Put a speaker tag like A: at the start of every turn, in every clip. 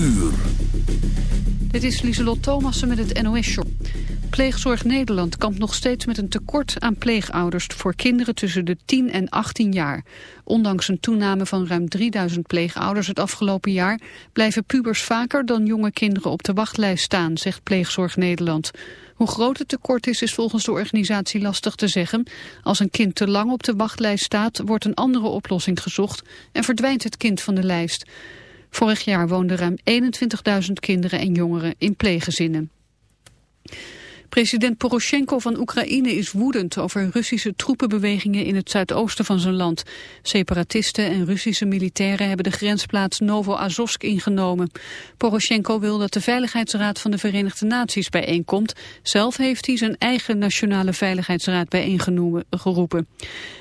A: uur.
B: Dit is Lieselot Thomassen met het NOS-show. Pleegzorg Nederland kampt nog steeds met een tekort aan pleegouders... voor kinderen tussen de 10 en 18 jaar. Ondanks een toename van ruim 3000 pleegouders het afgelopen jaar... blijven pubers vaker dan jonge kinderen op de wachtlijst staan, zegt Pleegzorg Nederland. Hoe groot het tekort is, is volgens de organisatie lastig te zeggen. Als een kind te lang op de wachtlijst staat, wordt een andere oplossing gezocht... en verdwijnt het kind van de lijst. Vorig jaar woonden ruim 21.000 kinderen en jongeren in pleeggezinnen. President Poroshenko van Oekraïne is woedend over Russische troepenbewegingen in het zuidoosten van zijn land. Separatisten en Russische militairen hebben de grensplaats Novo-Azovsk ingenomen. Poroshenko wil dat de Veiligheidsraad van de Verenigde Naties bijeenkomt. Zelf heeft hij zijn eigen Nationale Veiligheidsraad bijeengeroepen.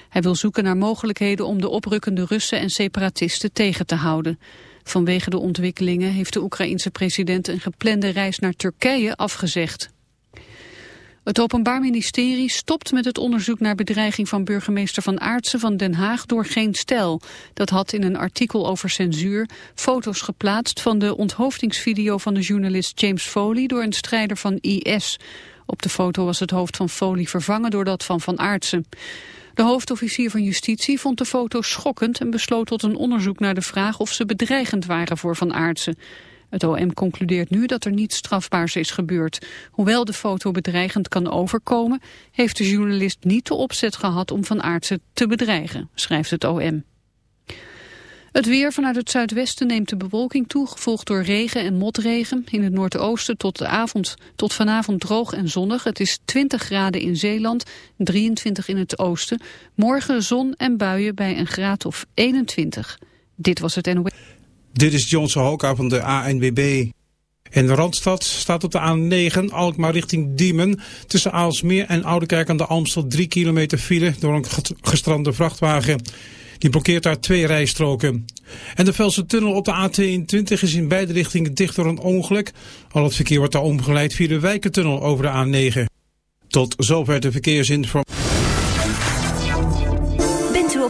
B: Hij wil zoeken naar mogelijkheden om de oprukkende Russen en separatisten tegen te houden. Vanwege de ontwikkelingen heeft de Oekraïense president een geplande reis naar Turkije afgezegd. Het Openbaar Ministerie stopt met het onderzoek naar bedreiging van burgemeester Van Aartsen van Den Haag door geen stijl. Dat had in een artikel over censuur foto's geplaatst van de onthoofdingsvideo van de journalist James Foley door een strijder van IS. Op de foto was het hoofd van Foley vervangen door dat van Van Aartsen. De hoofdofficier van Justitie vond de foto's schokkend en besloot tot een onderzoek naar de vraag of ze bedreigend waren voor Van Aartsen. Het OM concludeert nu dat er niets strafbaars is gebeurd. Hoewel de foto bedreigend kan overkomen, heeft de journalist niet de opzet gehad om Van Aartsen te bedreigen, schrijft het OM. Het weer vanuit het zuidwesten neemt de bewolking toe, gevolgd door regen en motregen. In het noordoosten tot, de avond, tot vanavond droog en zonnig. Het is 20 graden in Zeeland, 23 in het oosten. Morgen zon en buien bij een graad of 21. Dit was het NOS.
C: Dit is Johnson Hoka van de ANWB. In de Randstad staat op de A9 Alkmaar richting Diemen. Tussen Aalsmeer en Oudekerk aan de Amstel 3 kilometer file door een gestrande vrachtwagen. Die blokkeert daar twee rijstroken. En de Velse tunnel op de A22 is in beide richtingen dicht door een ongeluk. Al het verkeer wordt daar omgeleid via de Wijkentunnel over de A9. Tot zover de verkeersinformatie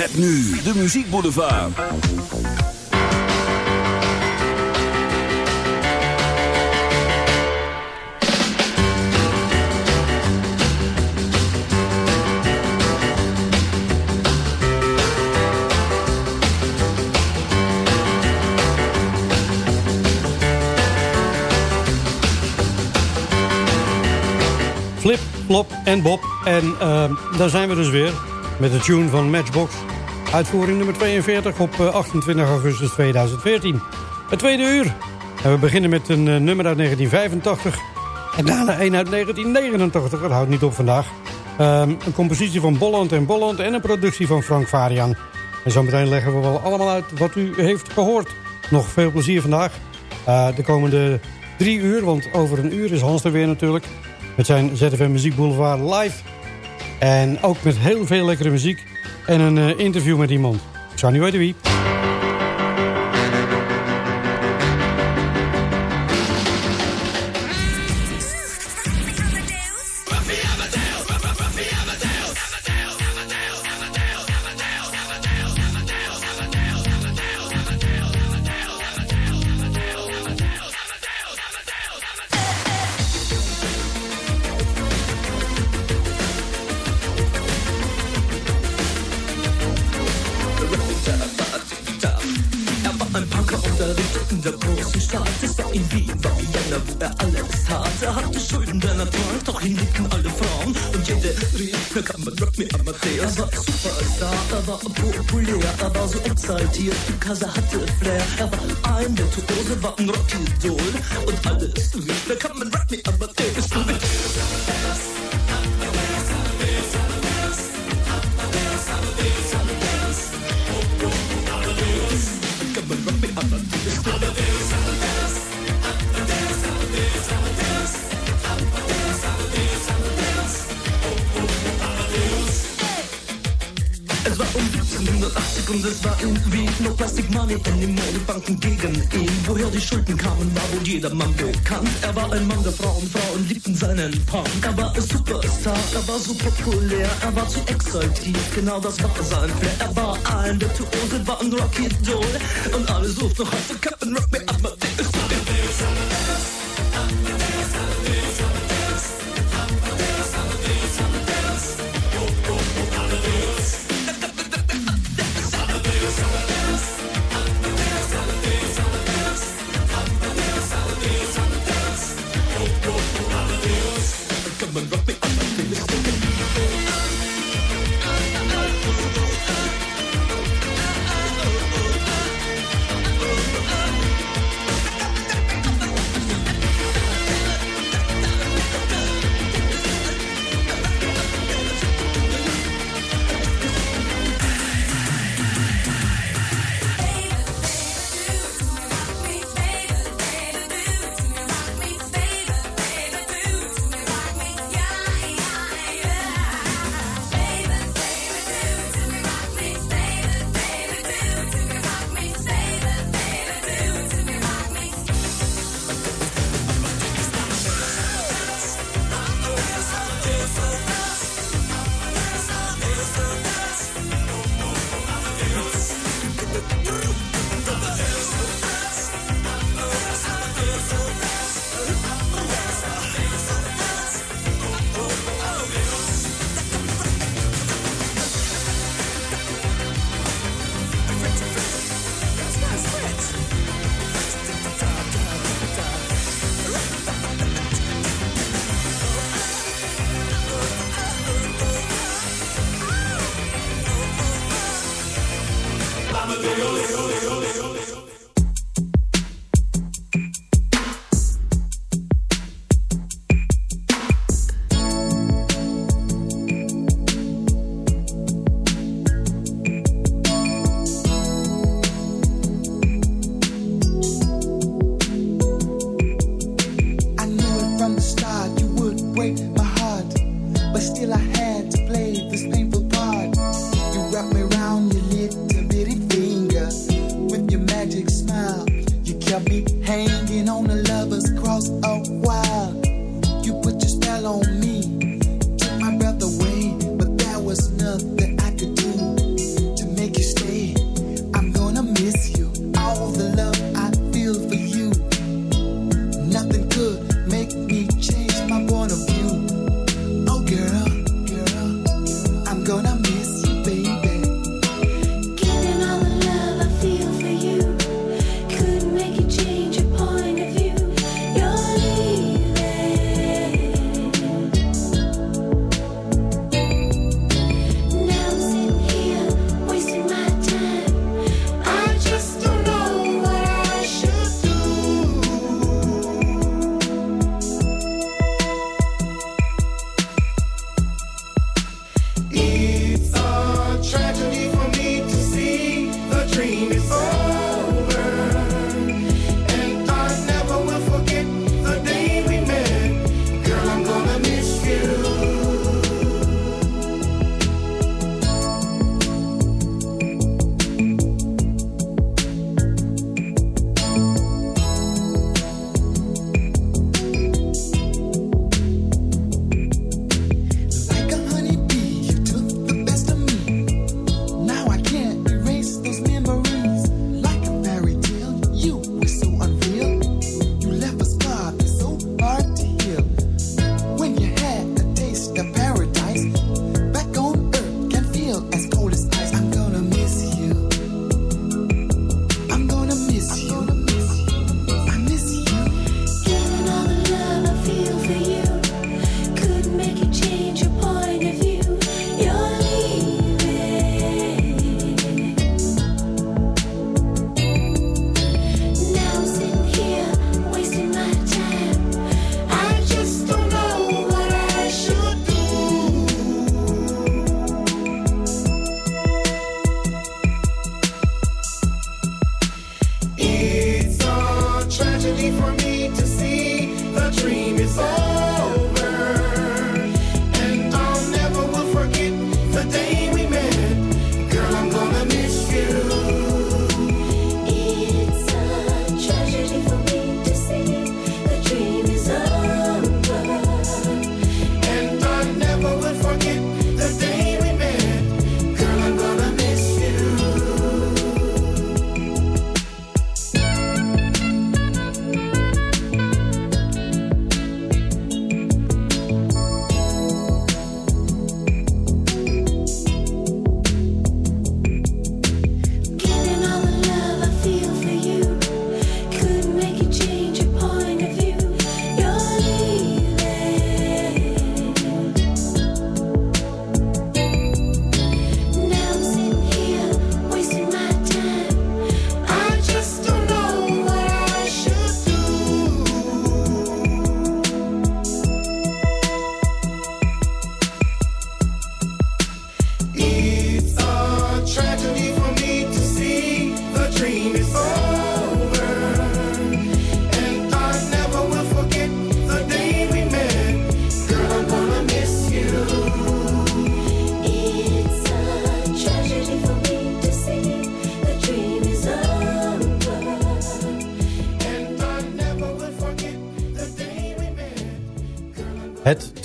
A: Met nu de Muziek Boulevard.
D: Flip, Flop en Bob. En uh, daar zijn we dus weer met de tune van Matchbox. Uitvoering nummer 42 op 28 eh, augustus 2014. Het tweede uur. En we beginnen met een uh, nummer uit 1985. En daarna een uit 1989. Dat houdt niet op vandaag. Ehm, een compositie van Bolland en Bolland en een productie van Frank Varian. En zo meteen leggen we wel allemaal uit wat u heeft gehoord. Nog veel plezier vandaag. Uh, de komende drie uur, want over een uur is Hans er weer natuurlijk. Met zijn ZFM Muziek Boulevard live. En ook met heel veel lekkere muziek. En een uh, interview met iemand. Ik zou niet weten wie.
E: Exaltiert, Kasa hatte Flair. Er war ein Virtuose, war ein Rockidol und alles lief. Da kann man Rock me, aber In den Modebanken gegen ihn. Woher die Schulden kamen, war wohl jedermann bekannt. Er war ein Mann der Frauen, Frauen liebten seinen Punk. Er war ein Superstar, er war so populär, er war zu exaltiert, genau das war sein Flair. Er war ein Virtuose, war ein Rocky Doll und alle suchten noch heute Captain Rock Me Amadeus.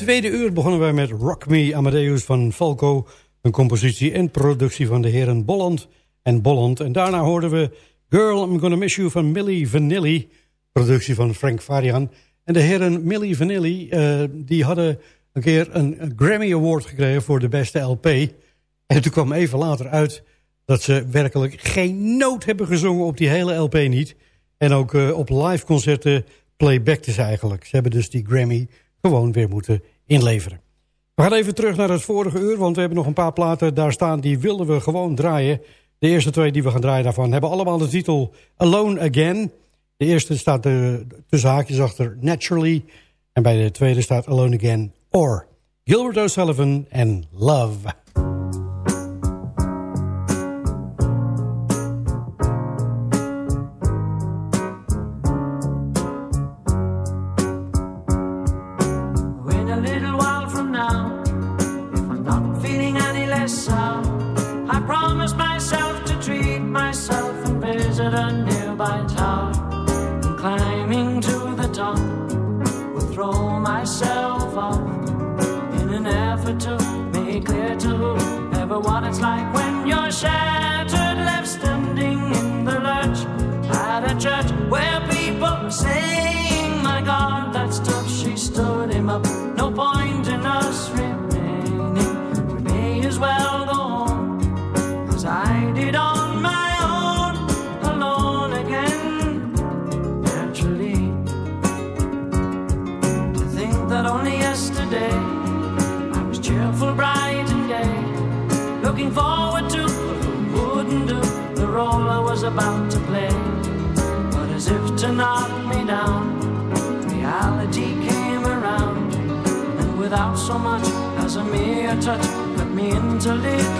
F: Tweede uur begonnen wij met Rock Me Amadeus van Falco. Een compositie en productie van de heren Bolland en Bolland. En daarna hoorden we Girl, I'm Gonna Miss You van Millie Vanilli. Productie van Frank Varian. En de heren Millie Vanilli, uh, die hadden een keer een Grammy Award gekregen voor de beste LP. En toen kwam even later uit dat ze werkelijk geen noot hebben gezongen op die hele LP niet. En ook uh, op live concerten playbackten ze eigenlijk. Ze hebben dus die Grammy gewoon weer moeten inleveren. We gaan even terug naar het vorige uur, want we hebben nog een paar platen daar staan... die wilden we gewoon draaien. De eerste twee die we gaan draaien daarvan hebben allemaal de titel Alone Again. De eerste staat de, tussen haakjes achter Naturally... en bij de tweede staat Alone Again or Gilbert O'Sullivan en Love.
E: touch, but
G: mentally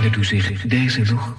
G: U zich deze nog?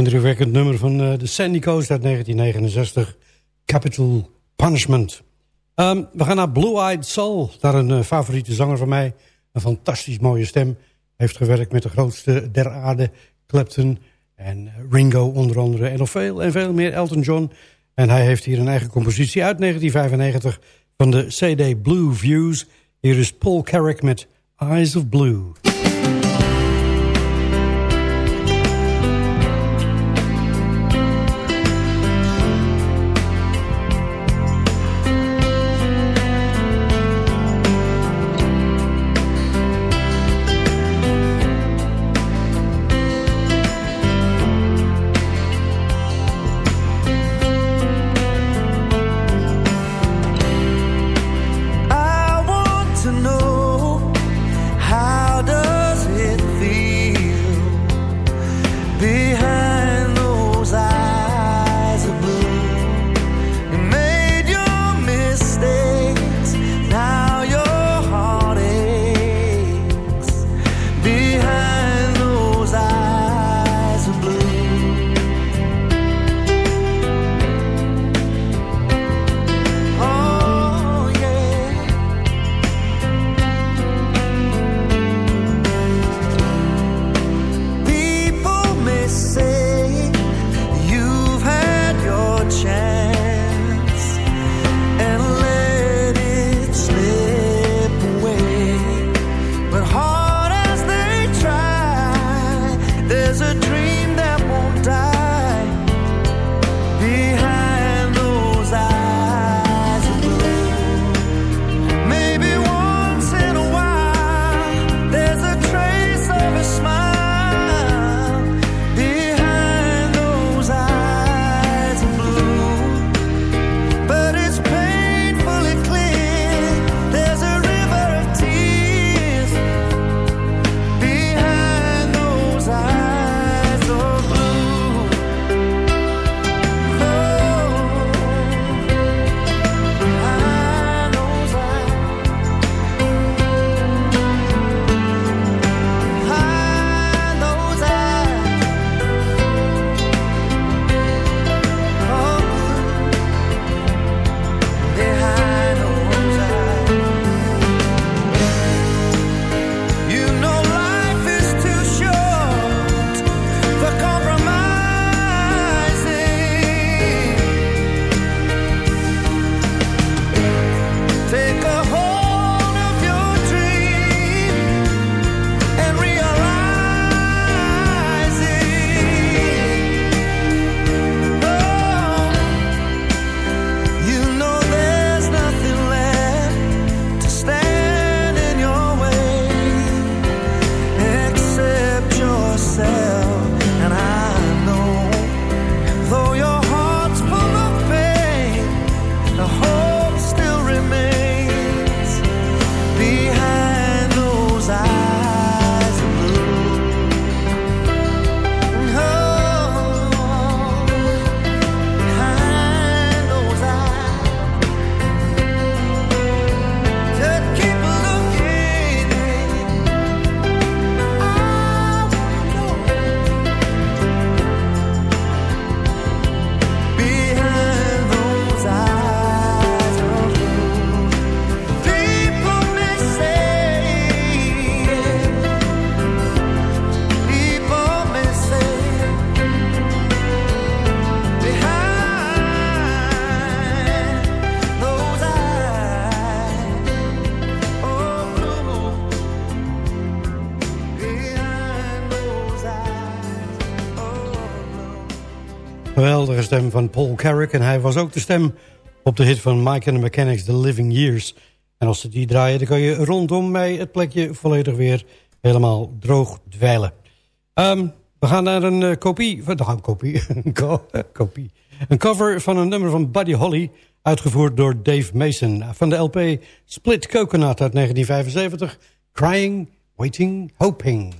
H: Indrukwekkend nummer van uh, de Sandy Coast uit 1969. Capital Punishment. Um, we gaan naar Blue Eyed Soul. Daar een uh, favoriete zanger van mij. Een fantastisch mooie stem. Heeft gewerkt met de grootste der aarde. Clapton en Ringo onder andere. En nog veel en veel meer. Elton John. En hij heeft hier een eigen compositie uit 1995 van de CD Blue Views. Hier is Paul Carrick met Eyes of Blue. Stem van Paul Carrick. En hij was ook de stem op de hit van Mike and the Mechanics, The Living Years. En als ze die draaien, dan kan je rondom mij het plekje volledig weer helemaal droog dweilen. Um, we gaan naar een uh, kopie, van, kopie. Een cover van een nummer van Buddy Holly, uitgevoerd door Dave Mason. Van de LP Split Coconut uit 1975, Crying, Waiting, Hoping.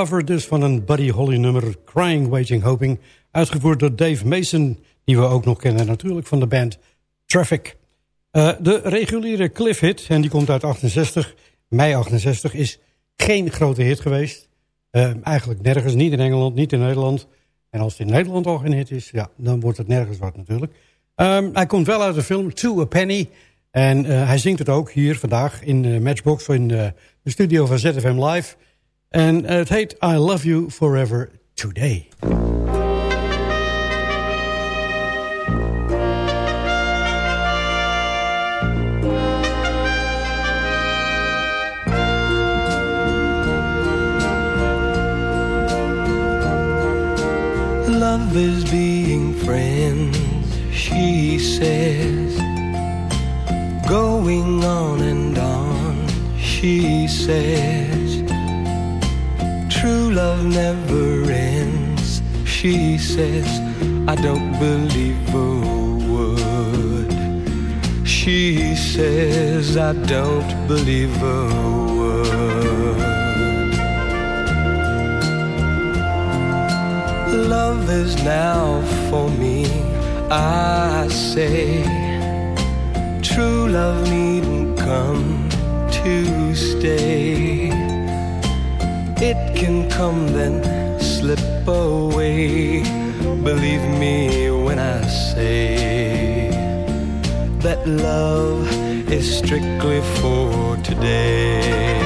D: Cover dus van een Buddy Holly nummer... Crying, Waiting, Hoping... uitgevoerd door Dave Mason... die we ook nog kennen natuurlijk van de band Traffic. Uh, de reguliere Cliff hit, en die komt uit 68, mei 68... is geen grote hit geweest. Uh, eigenlijk nergens, niet in Engeland, niet in Nederland. En als het in Nederland al geen hit is... ja, dan wordt het nergens wat natuurlijk. Um, hij komt wel uit de film To a Penny... En uh, hij zingt het ook hier vandaag in uh, Matchbox... in de studio van ZFM Live... En het uh, heet I Love You Forever Today.
I: Love is being friends, she says. Going on and on, she says says, I don't believe a word. She says, I don't believe a word. Love is now for me, I say. True love needn't come to stay it can come then slip away. Believe me when I say that love is strictly for today.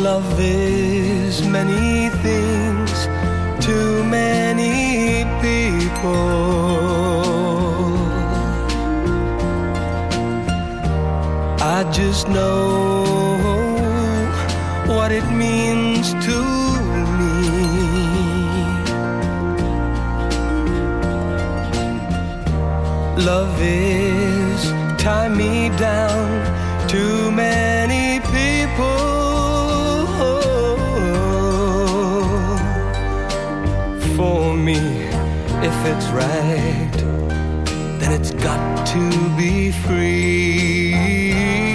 I: Love is many things to many people. I just know what it means to me. Love is tie me down to many people. For me, if it's right, then it's got to be free.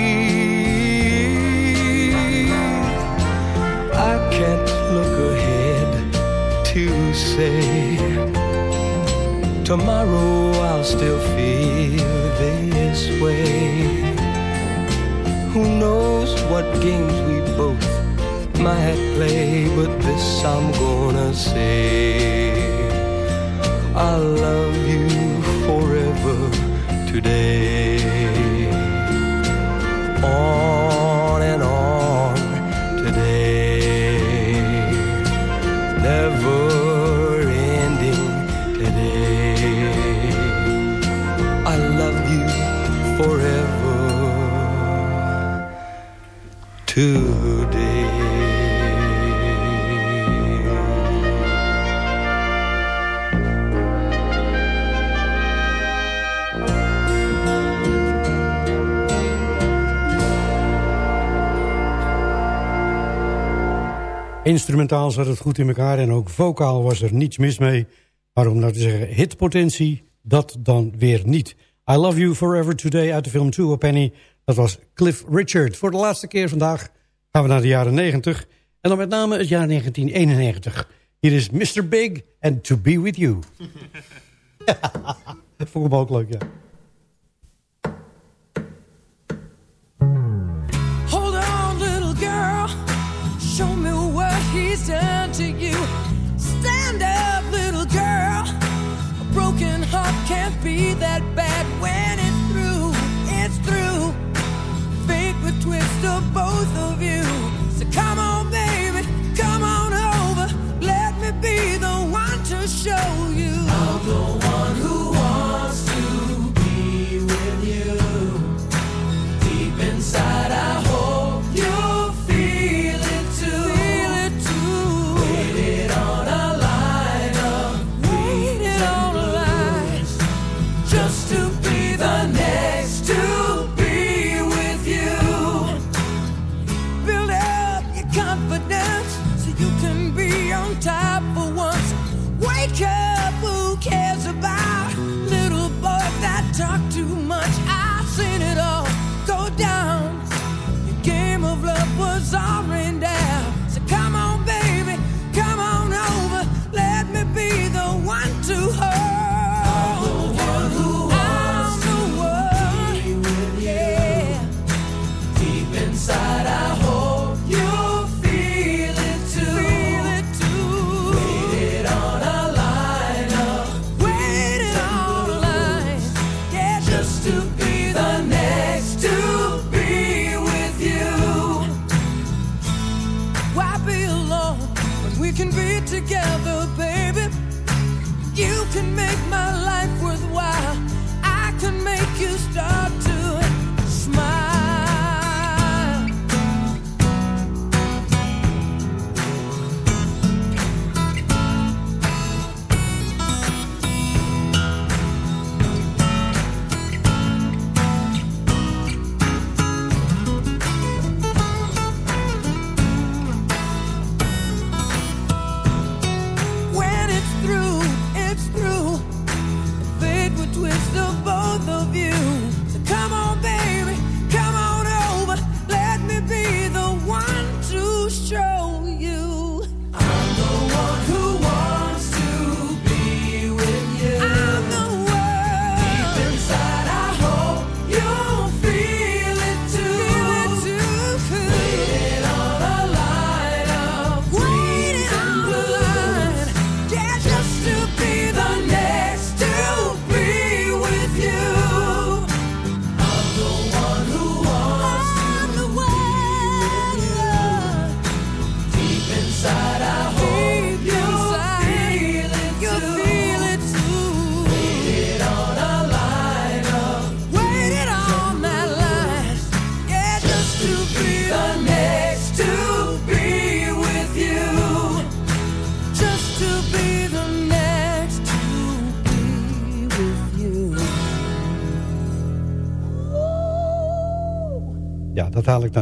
I: Say tomorrow I'll still feel this way. Who knows what games we both might play, but this I'm gonna say. I love you forever today. today.
D: Instrumentaal zat het goed in elkaar en ook vocaal was er niets mis mee. Maar om nou te zeggen, hitpotentie, dat dan weer niet. I Love You Forever Today uit de film Two A Penny dat was Cliff Richard. Voor de laatste keer vandaag gaan we naar de jaren 90. En dan met name het jaar 1991. Hier is Mr. Big and To Be With You. dat vond ik ook leuk, ja.
J: Hold on, little girl. Show me what he's done to you. Stand up, little girl. A broken heart can't be that bad.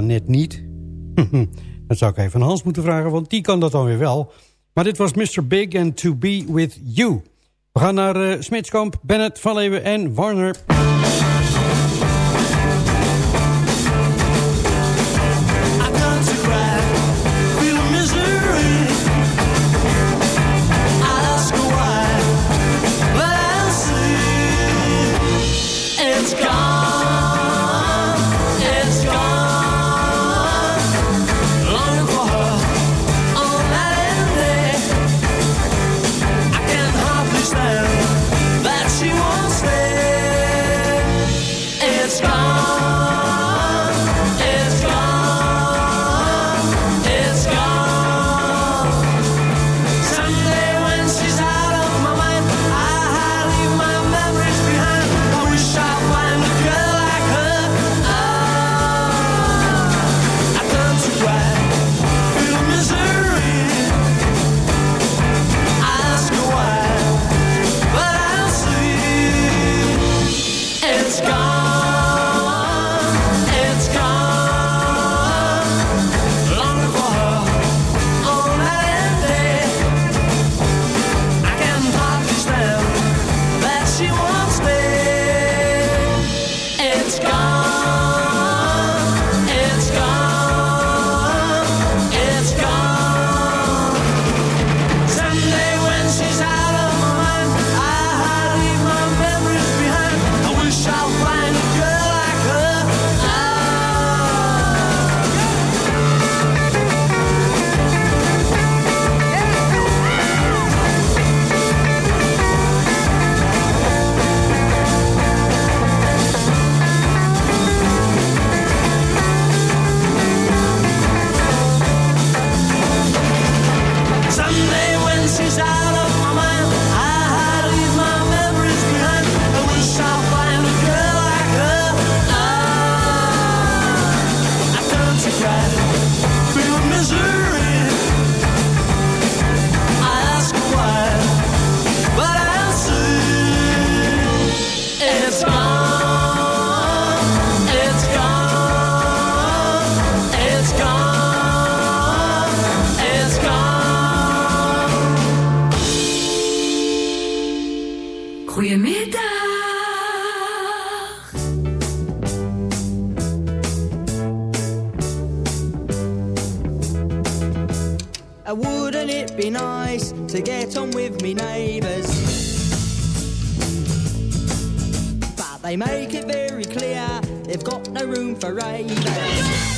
D: net niet? dat zou ik even aan Hans moeten vragen, want die kan dat dan weer wel. Maar dit was Mr. Big and To Be With You. We gaan naar eh, Smitskamp, Bennett, Van Leeuwen en Warner.
E: strong. to get on with me neighbours. But they make it very clear they've got no room for ravers.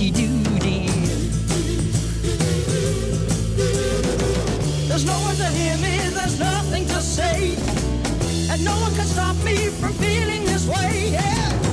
E: dee doo. There's no one to hear me, there's nothing to say, and no one can stop me from feeling this
K: way. Yeah.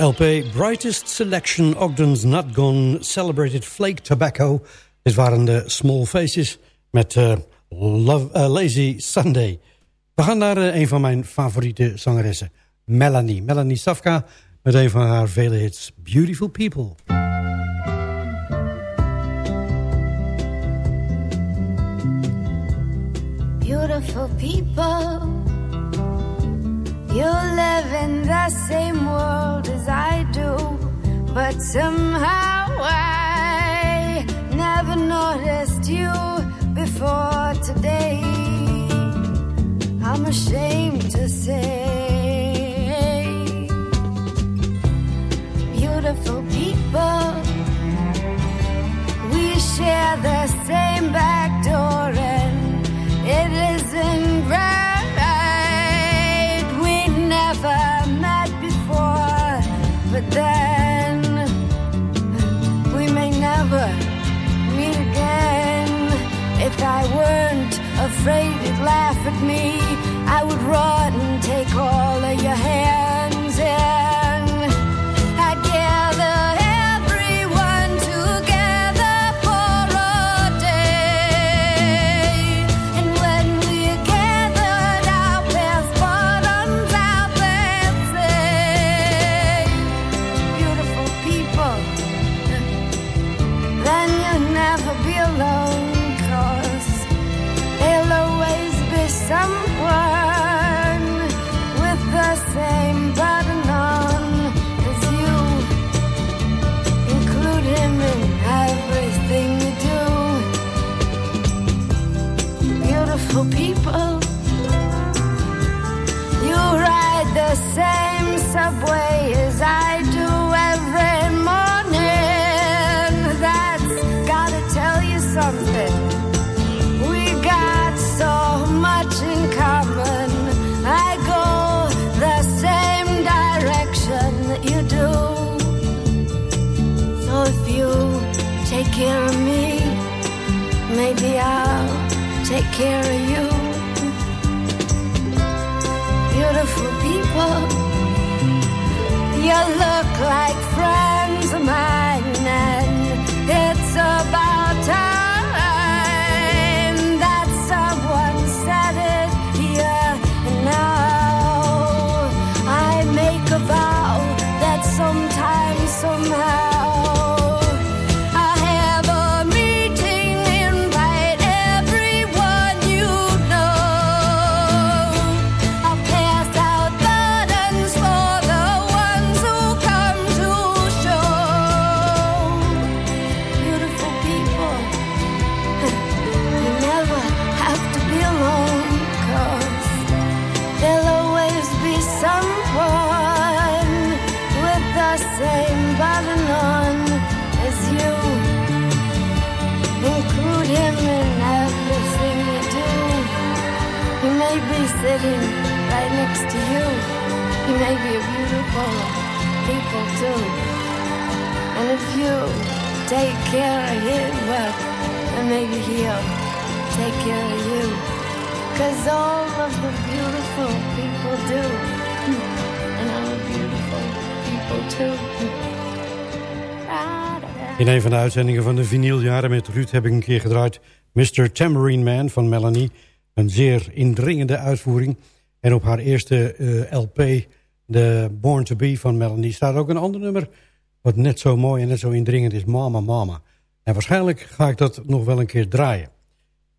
K: LP Brightest Selection Ogden's Not Gone Celebrated Flake Tobacco. Dit waren de Small Faces met uh, Love, uh, Lazy Sunday. We gaan naar uh, een van mijn favoriete zangeressen. Melanie. Melanie Safka met een van haar vele hits. Beautiful People.
L: Beautiful people You live in the same world as I do But somehow I never noticed you before today. I'm ashamed me, I would run and take all care of you. Beautiful people, you look like sitting right next to you. He may be a beautiful people too. And if you take care of him, well, then maybe he'll take care of you. Cause all of the beautiful people do. And I'm a beautiful people too.
D: In een van de uitzendingen van de vinyljaren met Ruud heb ik een keer gedraaid... Mr. Tambourine Man van Melanie. Een zeer indringende uitvoering. En op haar eerste eh, LP, de Born to Be van Melanie... staat ook een ander nummer wat net zo mooi en net zo indringend is. Mama, mama. En waarschijnlijk ga ik dat nog wel een keer draaien.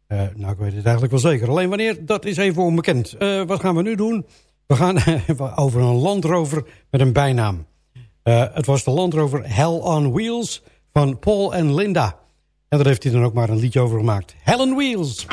D: Eh, nou, ik weet het eigenlijk wel zeker. Alleen wanneer, dat is even onbekend. Eh, wat gaan we nu doen? We gaan over een Land Rover met een bijnaam. Het was de Land Rover Hell on Wheels van Paul en Linda. En daar heeft hij dan ook maar een liedje over gemaakt. Hell on Wheels.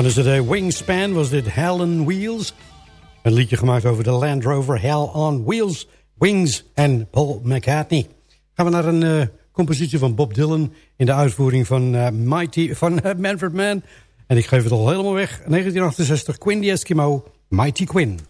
M: Van de CD Wingspan was dit Hell on Wheels. Een liedje gemaakt over de Land Rover Hell on Wheels, Wings en Paul McCartney. Gaan we naar een uh, compositie van Bob Dylan in de uitvoering van, uh, Mighty, van uh, Manfred Mann. En ik geef het al helemaal weg. 1968, Quinn the Eskimo, Mighty Quinn.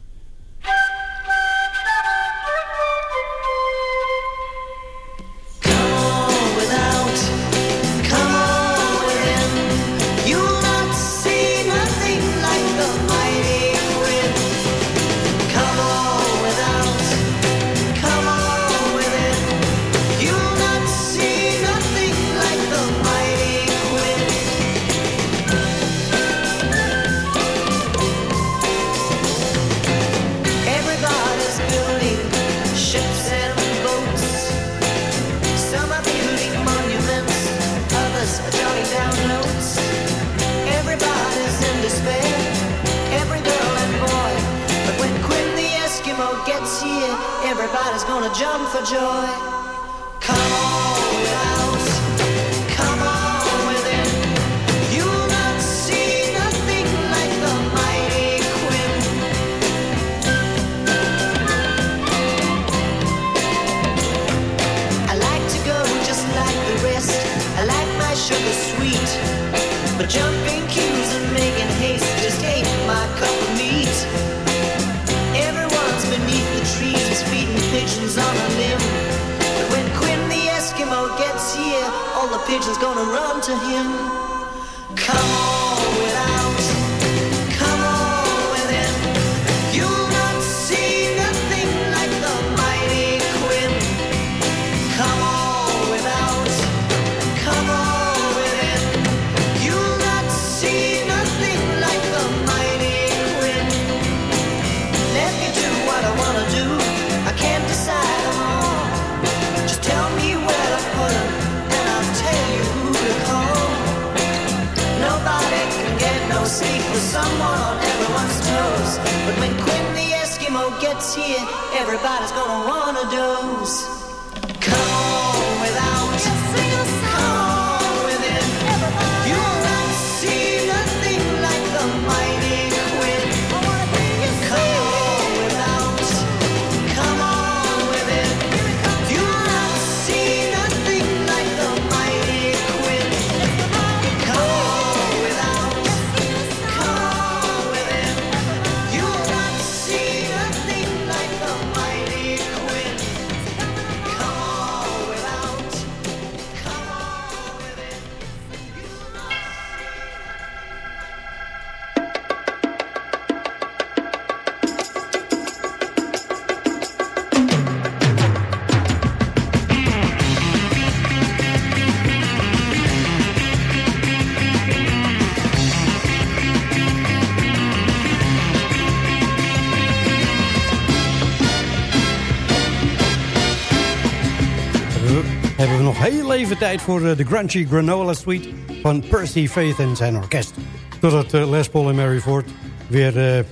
M: Even tijd voor eh, de Grungy Granola Suite van Percy Faith en zijn orkest. Totdat uh, Les Paul en Mary Ford weer uh,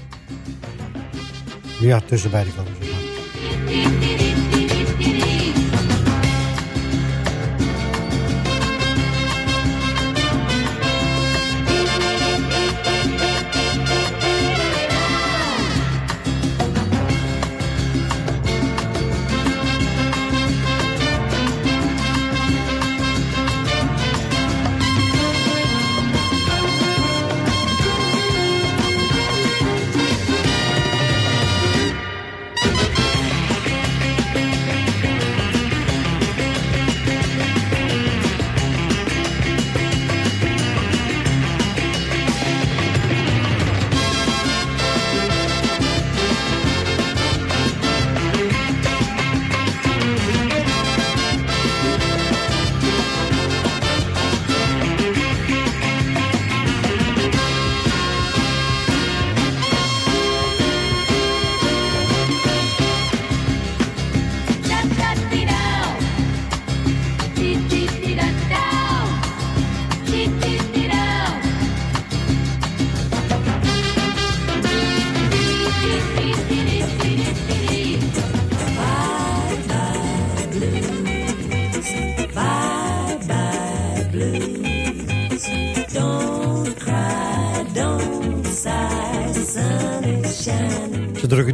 M: ja, tussen beide komen.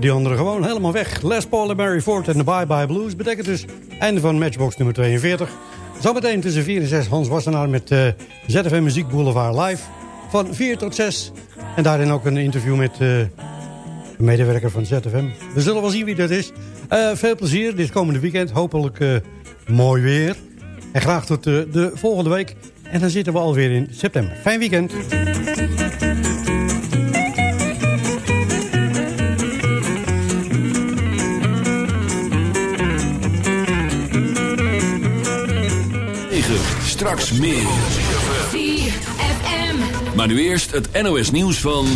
D: Die anderen gewoon helemaal weg. Les Paul en Mary Ford en de Bye Bye Blues betekent dus einde van Matchbox nummer 42. Zometeen tussen 4 en 6 Hans Wassenaar met uh, ZFM Muziek Boulevard live. Van 4 tot 6. En daarin ook een interview met uh, de medewerker van ZFM. We zullen wel zien wie dat is. Uh, veel plezier dit komende weekend. Hopelijk mooi weer. En graag tot de volgende week. En dan zitten we alweer in september. Fijn weekend.
A: Straks meer. Maar nu eerst het NOS nieuws van...